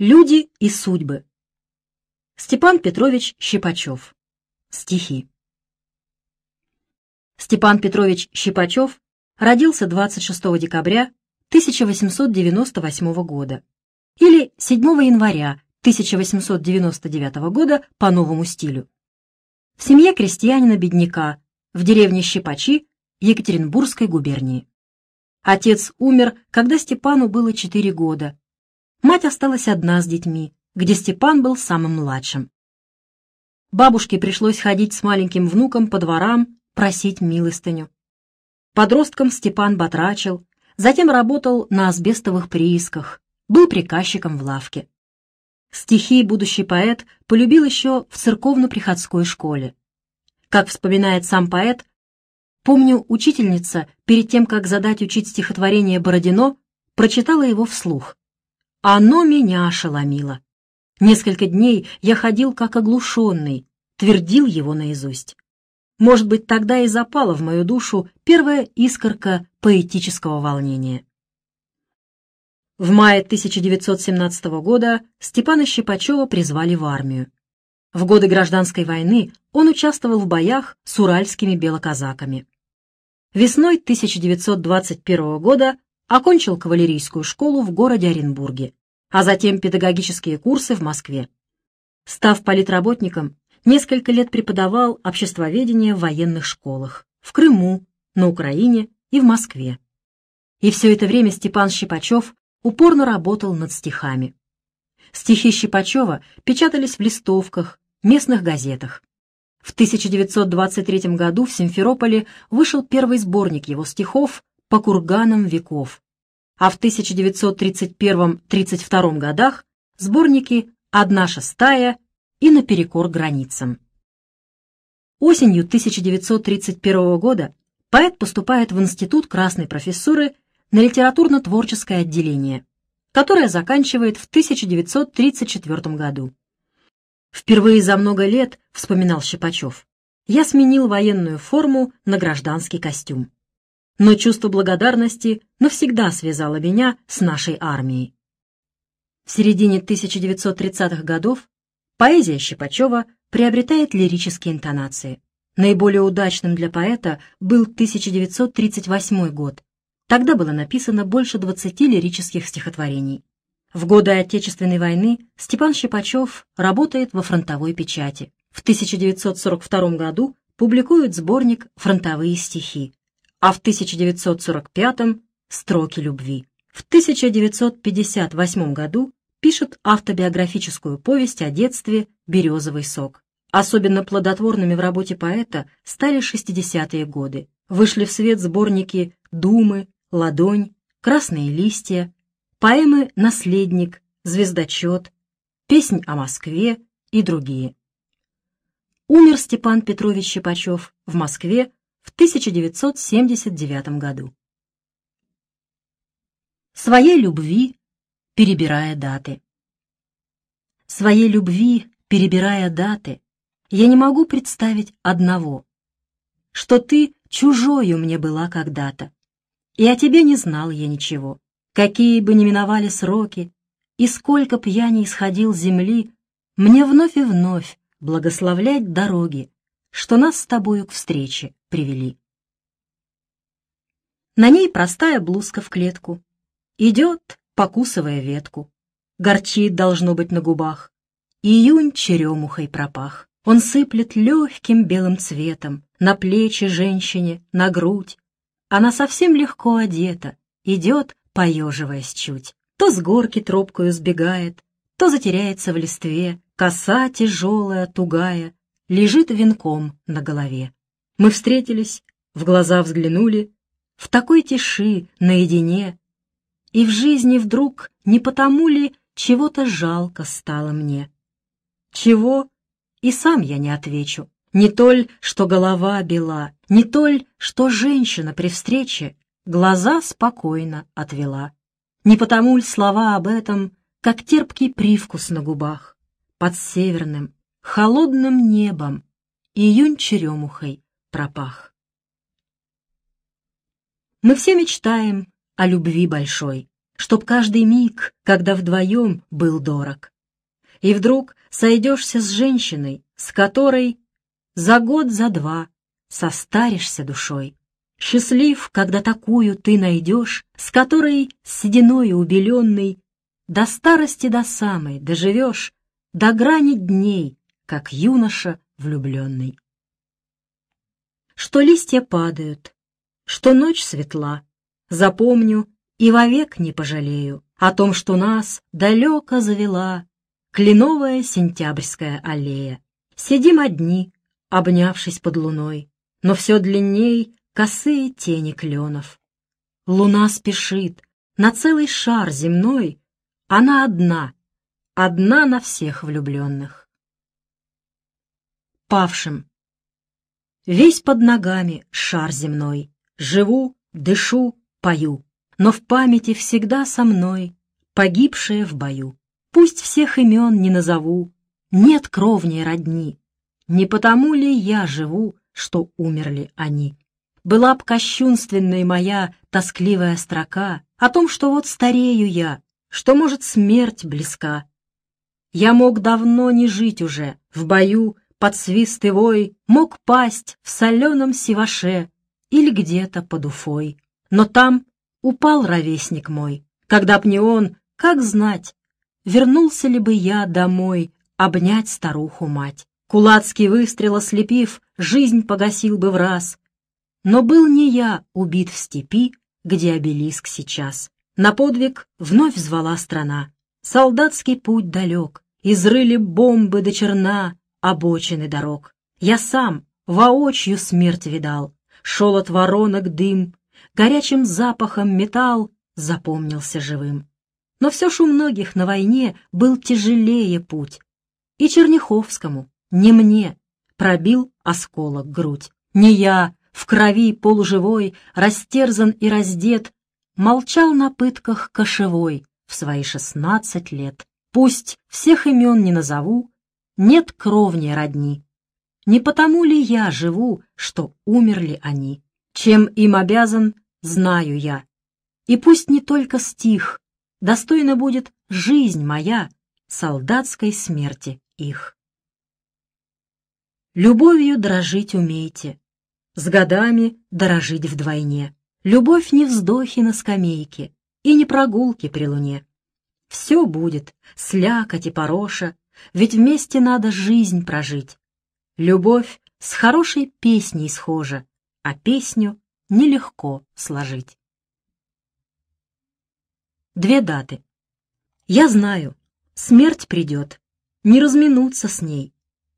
Люди и судьбы. Степан Петрович Щипачев. Стихи. Степан Петрович Щипачев родился 26 декабря 1898 года или 7 января 1899 года по новому стилю. В семье крестьянина-бедняка в деревне Щипачи Екатеринбургской губернии. Отец умер, когда Степану было 4 года. Мать осталась одна с детьми, где Степан был самым младшим. Бабушке пришлось ходить с маленьким внуком по дворам, просить милостыню. Подростком Степан батрачил, затем работал на асбестовых приисках, был приказчиком в лавке. Стихи будущий поэт полюбил еще в церковно-приходской школе. Как вспоминает сам поэт, помню, учительница, перед тем, как задать учить стихотворение Бородино, прочитала его вслух. Оно меня ошеломило. Несколько дней я ходил как оглушенный, твердил его наизусть. Может быть, тогда и запала в мою душу первая искорка поэтического волнения. В мае 1917 года Степана Щипачева призвали в армию. В годы гражданской войны он участвовал в боях с уральскими белоказаками. Весной 1921 года окончил кавалерийскую школу в городе Оренбурге, а затем педагогические курсы в Москве. Став политработником, несколько лет преподавал обществоведение в военных школах в Крыму, на Украине и в Москве. И все это время Степан Щипачев упорно работал над стихами. Стихи Щипачева печатались в листовках, местных газетах. В 1923 году в Симферополе вышел первый сборник его стихов «По курганам веков», а в 1931-32 годах сборники «Одна шестая» и «Наперекор границам». Осенью 1931 года поэт поступает в Институт Красной Профессуры на литературно-творческое отделение, которое заканчивает в 1934 году. «Впервые за много лет, — вспоминал Щипачев, — я сменил военную форму на гражданский костюм. Но чувство благодарности навсегда связало меня с нашей армией. В середине 1930-х годов поэзия Щипачева приобретает лирические интонации. Наиболее удачным для поэта был 1938 год, Тогда было написано больше 20 лирических стихотворений. В годы Отечественной войны Степан Щипачев работает во фронтовой печати. В 1942 году публикует сборник «Фронтовые стихи», а в 1945 «Строки любви». В 1958 году пишет автобиографическую повесть о детстве «Березовый сок». Особенно плодотворными в работе поэта стали 60-е годы. Вышли в свет сборники «Думы», «Ладонь», «Красные листья», поэмы «Наследник», «Звездочет», «Песнь о Москве» и другие. Умер Степан Петрович Щипачев в Москве 1979 году. Своей любви, перебирая даты. Своей любви, перебирая даты, я не могу представить одного, что ты чужою мне была когда-то, и о тебе не знал я ничего. Какие бы ни миновали сроки, и сколько б я ни исходил земли, мне вновь и вновь благословлять дороги, что нас с тобою к встрече привели. На ней простая блузка в клетку. Идет, покусывая ветку. Горчит, должно быть, на губах. Июнь черемухой пропах. Он сыплет легким белым цветом На плечи женщине, на грудь, она совсем легко одета, идет, поеживаясь чуть. То с горки тропкою сбегает, то затеряется в листве, коса тяжелая, тугая, лежит венком на голове. Мы встретились, в глаза взглянули, в такой тиши, наедине, и в жизни вдруг не потому ли чего-то жалко стало мне. Чего? И сам я не отвечу. Не толь, что голова бела, не толь, что женщина при встрече глаза спокойно отвела. Не потому ль слова об этом, как терпкий привкус на губах, под северным, холодным небом июнь черемухой пропах. Мы все мечтаем о любви большой, чтоб каждый миг, когда вдвоем был дорог. И вдруг сойдешься с женщиной, с которой за год, за два состаришься душой. Счастлив, когда такую ты найдешь, с которой сединой убеленный до старости до самой доживешь, до грани дней, как юноша влюбленный. Что листья падают, что ночь светла, запомню и вовек не пожалею о том, что нас далеко завела кленовая сентябрьская аллея. Сидим одни, обнявшись под луной, но все длинней косые тени кленов. Луна спешит, на целый шар земной она одна, одна на всех влюбленных. Павшим. Весь под ногами шар земной, живу, дышу, пою, но в памяти всегда со мной погибшие в бою. Пусть всех имен не назову, нет кровней родни, не потому ли я живу, что умерли они? Была б кощунственной моя тоскливая строка о том, что вот старею я, что, может, смерть близка. Я мог давно не жить уже, в бою, под свист и вой, мог пасть в соленом сиваше или где-то под Уфой. Но там упал ровесник мой, когда б не он, как знать, вернулся ли бы я домой обнять старуху-мать. Кулацкий выстрел ослепив, жизнь погасил бы в раз. Но был не я убит в степи, где обелиск сейчас. На подвиг вновь звала страна. Солдатский путь далек, изрыли бомбы до черна обочины дорог. Я сам воочию смерть видал, шел от воронок дым, горячим запахом металл запомнился живым. Но все ж у многих на войне был тяжелее путь. И Черняховскому, не мне, пробил осколок грудь. Не я, в крови полуживой, растерзан и раздет, молчал на пытках кошевой в свои шестнадцать лет. Пусть всех имен не назову, нет кровни родни. Не потому ли я живу, что умерли они? Чем им обязан, знаю я. И пусть не только стих, достойна будет жизнь моя солдатской смерти их. Любовью дрожить умейте, с годами дорожить вдвойне. Любовь не вздохи на скамейке и не прогулки при луне. Все будет, слякоть и пороша, ведь вместе надо жизнь прожить. Любовь с хорошей песней схожа, а песню нелегко сложить. Две даты. Я знаю, смерть придет, не разминуться с ней,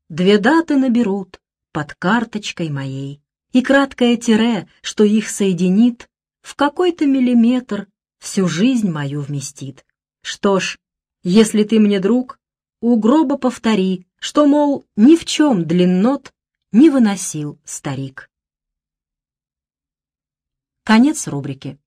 Две даты наберут под карточкой моей, И краткое тире, что их соединит, В какой-то миллиметр всю жизнь мою вместит. Что ж, если ты мне друг, у гроба повтори, Что, мол, ни в чем длиннот не выносил старик. Конец рубрики.